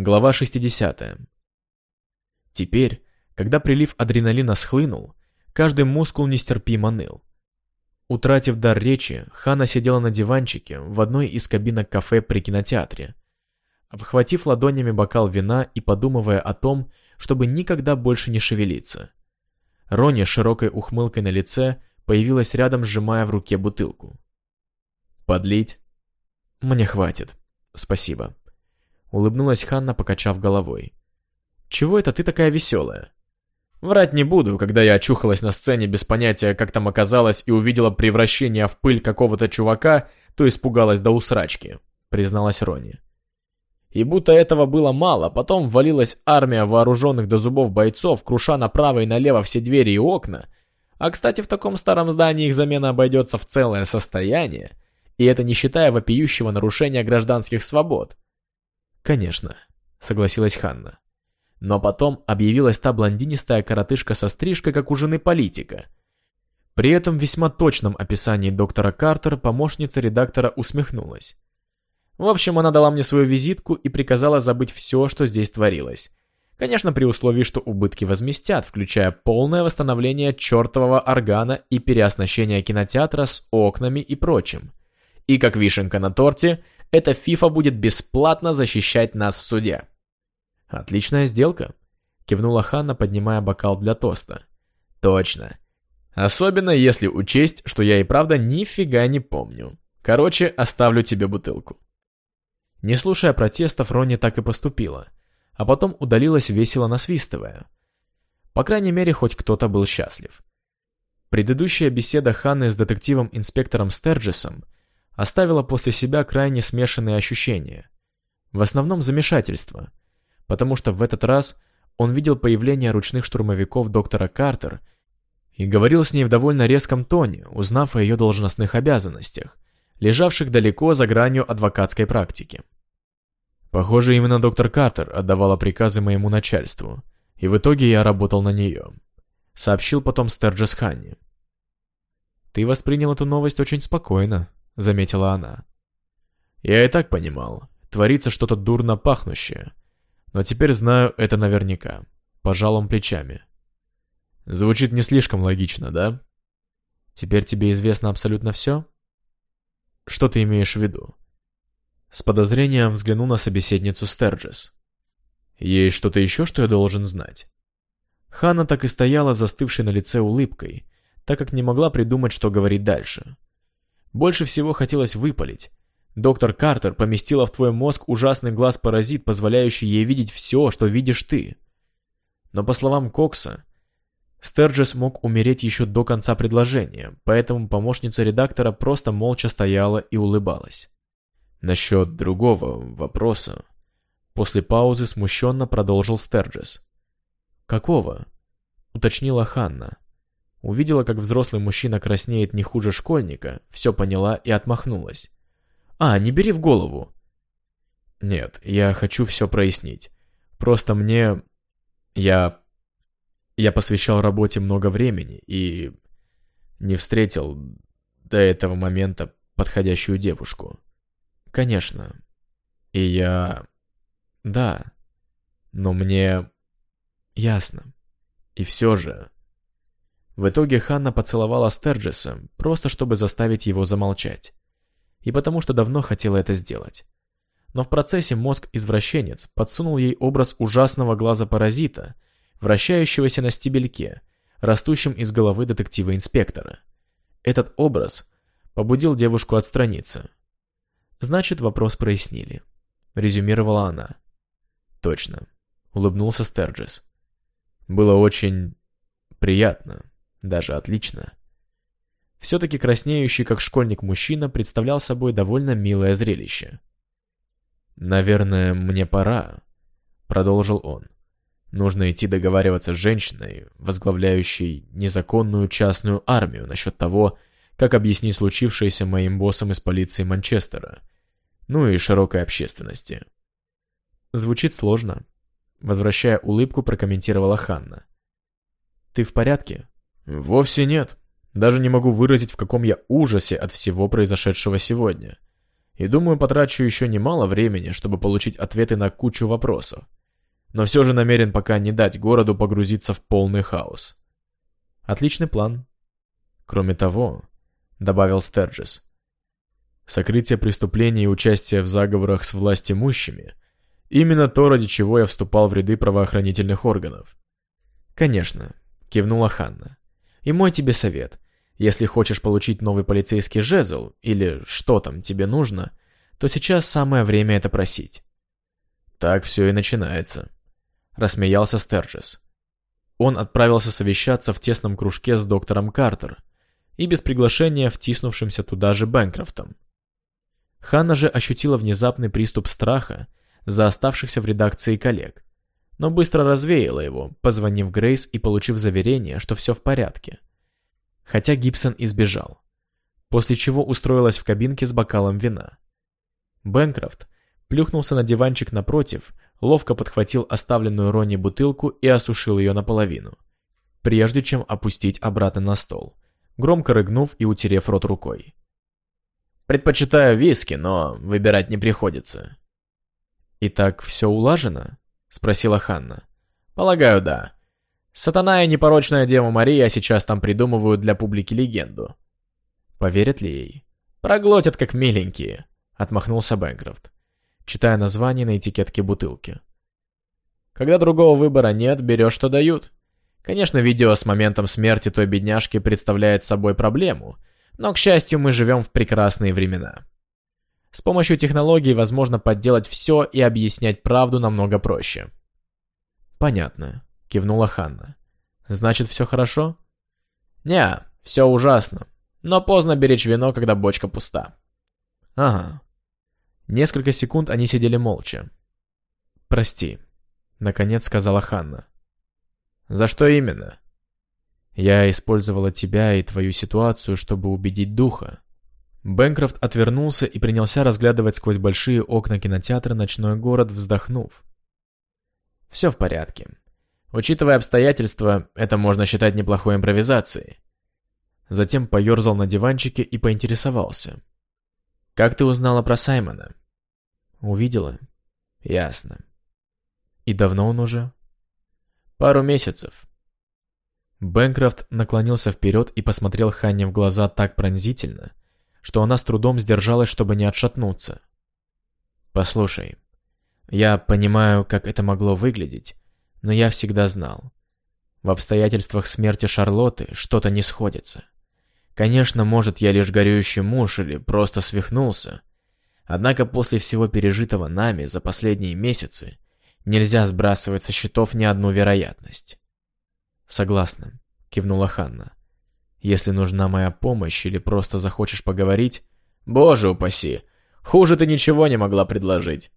Глава 60. Теперь, когда прилив адреналина схлынул, каждый мускул нестерпимо ныл. Утратив дар речи, Хана сидела на диванчике в одной из кабинок кафе при кинотеатре, обхватив ладонями бокал вина и подумывая о том, чтобы никогда больше не шевелиться. Рони с широкой ухмылкой на лице появилась рядом, сжимая в руке бутылку. «Подлить?» «Мне хватит. Спасибо». Улыбнулась Ханна, покачав головой. «Чего это ты такая веселая?» Врать не буду, когда я очухалась на сцене без понятия, как там оказалось, и увидела превращение в пыль какого-то чувака, то испугалась до усрачки, призналась Рони. И будто этого было мало, потом ввалилась армия вооруженных до зубов бойцов, круша направо и налево все двери и окна. А кстати, в таком старом здании их замена обойдется в целое состояние, и это не считая вопиющего нарушения гражданских свобод. «Конечно», — согласилась Ханна. Но потом объявилась та блондинистая коротышка со стрижкой, как у жены политика. При этом в весьма точном описании доктора Картер помощница редактора усмехнулась. В общем, она дала мне свою визитку и приказала забыть все, что здесь творилось. Конечно, при условии, что убытки возместят, включая полное восстановление чертового органа и переоснащение кинотеатра с окнами и прочим. И как вишенка на торте, эта фифа будет бесплатно защищать нас в суде. «Отличная сделка», — кивнула Ханна, поднимая бокал для тоста. «Точно. Особенно если учесть, что я и правда нифига не помню. Короче, оставлю тебе бутылку». Не слушая протестов, Ронни так и поступила, а потом удалилась весело насвистывая. По крайней мере, хоть кто-то был счастлив. Предыдущая беседа Ханны с детективом-инспектором Стерджесом оставила после себя крайне смешанные ощущения. В основном замешательство, потому что в этот раз он видел появление ручных штурмовиков доктора Картер и говорил с ней в довольно резком тоне, узнав о ее должностных обязанностях, лежавших далеко за гранью адвокатской практики. Похоже, именно доктор Картер отдавала приказы моему начальству, и в итоге я работал на нее, сообщил потом Стерджес Ханни. «Ты воспринял эту новость очень спокойно», — заметила она. «Я и так понимал, творится что-то дурно пахнущее, но теперь знаю это наверняка. Пожал он плечами. Звучит не слишком логично, да? Теперь тебе известно абсолютно все? Что ты имеешь в виду? С подозрением взглянул на собеседницу Стерджес. Есть что-то еще, что я должен знать? Ханна так и стояла застывшей на лице улыбкой, так как не могла придумать, что говорить дальше. Больше всего хотелось выпалить. Доктор Картер поместила в твой мозг ужасный глаз-паразит, позволяющий ей видеть все, что видишь ты. Но по словам Кокса, Стерджес мог умереть еще до конца предложения, поэтому помощница редактора просто молча стояла и улыбалась. Насчет другого вопроса. После паузы смущенно продолжил Стерджес. «Какого?» — уточнила Ханна. Увидела, как взрослый мужчина краснеет не хуже школьника, все поняла и отмахнулась. А, не бери в голову. Нет, я хочу все прояснить. Просто мне... Я... Я посвящал работе много времени и... Не встретил до этого момента подходящую девушку. Конечно. И я... Да. Но мне... Ясно. И все же... В итоге Ханна поцеловала Стерджеса, просто чтобы заставить его замолчать и потому что давно хотела это сделать. Но в процессе мозг-извращенец подсунул ей образ ужасного глаза-паразита, вращающегося на стебельке, растущем из головы детектива-инспектора. Этот образ побудил девушку отстраниться. «Значит, вопрос прояснили», — резюмировала она. «Точно», — улыбнулся Стерджес. «Было очень приятно, даже отлично». Все-таки краснеющий, как школьник мужчина, представлял собой довольно милое зрелище. «Наверное, мне пора», — продолжил он. «Нужно идти договариваться с женщиной, возглавляющей незаконную частную армию, насчет того, как объяснить случившееся моим боссом из полиции Манчестера, ну и широкой общественности». «Звучит сложно», — возвращая улыбку, прокомментировала Ханна. «Ты в порядке?» «Вовсе нет», даже не могу выразить, в каком я ужасе от всего произошедшего сегодня. И думаю, потрачу еще немало времени, чтобы получить ответы на кучу вопросов. Но все же намерен пока не дать городу погрузиться в полный хаос. Отличный план. Кроме того, добавил Стерджис, сокрытие преступлений и участие в заговорах с властимущими – именно то, ради чего я вступал в ряды правоохранительных органов. Конечно, кивнула Ханна. И мой тебе совет. Если хочешь получить новый полицейский жезл, или что там тебе нужно, то сейчас самое время это просить. Так все и начинается. Рассмеялся Стерджес. Он отправился совещаться в тесном кружке с доктором Картер и без приглашения втиснувшимся туда же Бэнкрофтом. Ханна же ощутила внезапный приступ страха за оставшихся в редакции коллег, но быстро развеяла его, позвонив Грейс и получив заверение, что все в порядке хотя Гибсон избежал. После чего устроилась в кабинке с бокалом вина. Бэнкрофт плюхнулся на диванчик напротив, ловко подхватил оставленную Ронни бутылку и осушил ее наполовину, прежде чем опустить обратно на стол, громко рыгнув и утерев рот рукой. «Предпочитаю виски, но выбирать не приходится». «Итак, все улажено?» — спросила Ханна. «Полагаю, да. Сатана и непорочная Дева Мария сейчас там придумывают для публики легенду. Поверят ли ей? Проглотят как миленькие, отмахнулся Бэнкрофт, читая название на этикетке бутылки. Когда другого выбора нет, берешь, что дают. Конечно, видео с моментом смерти той бедняжки представляет собой проблему, но, к счастью, мы живем в прекрасные времена. С помощью технологий возможно подделать все и объяснять правду намного проще. Понятно кивнула Ханна. Значит, все хорошо? Не, все ужасно. Но поздно беречь вино, когда бочка пуста. Ага. Несколько секунд они сидели молча. Прости, наконец сказала Ханна. За что именно? Я использовала тебя и твою ситуацию, чтобы убедить духа. Бэнкрофт отвернулся и принялся разглядывать сквозь большие окна кинотеатра ночной город, вздохнув. «Все в порядке. Учитывая обстоятельства, это можно считать неплохой импровизацией. Затем поерзал на диванчике и поинтересовался. «Как ты узнала про Саймона?» «Увидела?» «Ясно». «И давно он уже?» «Пару месяцев». Бэнкрофт наклонился вперед и посмотрел Ханне в глаза так пронзительно, что она с трудом сдержалась, чтобы не отшатнуться. «Послушай, я понимаю, как это могло выглядеть, но я всегда знал. В обстоятельствах смерти Шарлотты что-то не сходится. Конечно, может, я лишь горюющий муж или просто свихнулся. Однако после всего пережитого нами за последние месяцы нельзя сбрасывать со счетов ни одну вероятность. «Согласна», — кивнула Ханна. «Если нужна моя помощь или просто захочешь поговорить...» «Боже упаси! Хуже ты ничего не могла предложить!»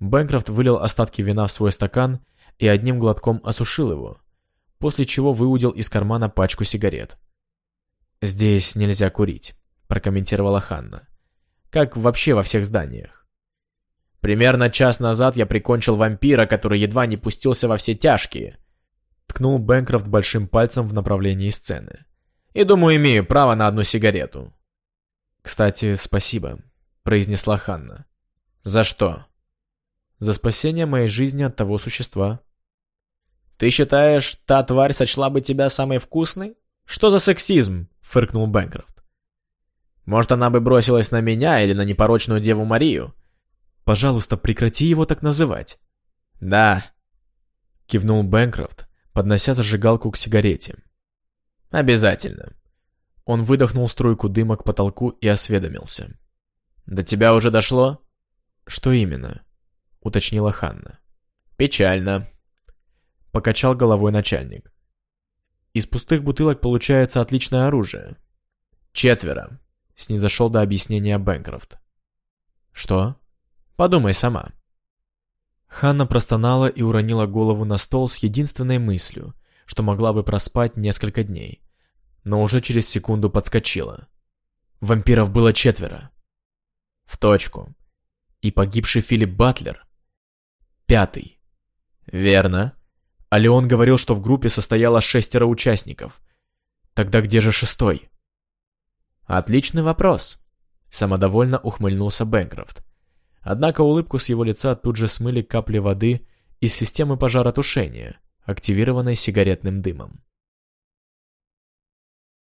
Бэнкрофт вылил остатки вина в свой стакан и одним глотком осушил его, после чего выудил из кармана пачку сигарет. «Здесь нельзя курить», — прокомментировала Ханна. «Как вообще во всех зданиях». «Примерно час назад я прикончил вампира, который едва не пустился во все тяжкие», — ткнул Бэнкрофт большим пальцем в направлении сцены. «И думаю, имею право на одну сигарету». «Кстати, спасибо», — произнесла Ханна. «За что?» «За спасение моей жизни от того существа». «Ты считаешь, та тварь сочла бы тебя самой вкусной? Что за сексизм?» — фыркнул Бэнкрофт. «Может, она бы бросилась на меня или на непорочную Деву Марию?» «Пожалуйста, прекрати его так называть». «Да», — кивнул Бэнкрофт, поднося зажигалку к сигарете. «Обязательно». Он выдохнул струйку дыма к потолку и осведомился. «До тебя уже дошло?» «Что именно?» — уточнила Ханна. «Печально», Покачал головой начальник. Из пустых бутылок получается отличное оружие. Четверо. Снизошел до объяснения Бэнкрофт. Что? Подумай сама. Ханна простонала и уронила голову на стол с единственной мыслью, что могла бы проспать несколько дней. Но уже через секунду подскочила. Вампиров было четверо. В точку. И погибший Филипп Батлер. Пятый. Верно. А Леон говорил, что в группе состояло шестеро участников. Тогда где же шестой? Отличный вопрос. Самодовольно ухмыльнулся Бэнкрофт. Однако улыбку с его лица тут же смыли капли воды из системы пожаротушения, активированной сигаретным дымом.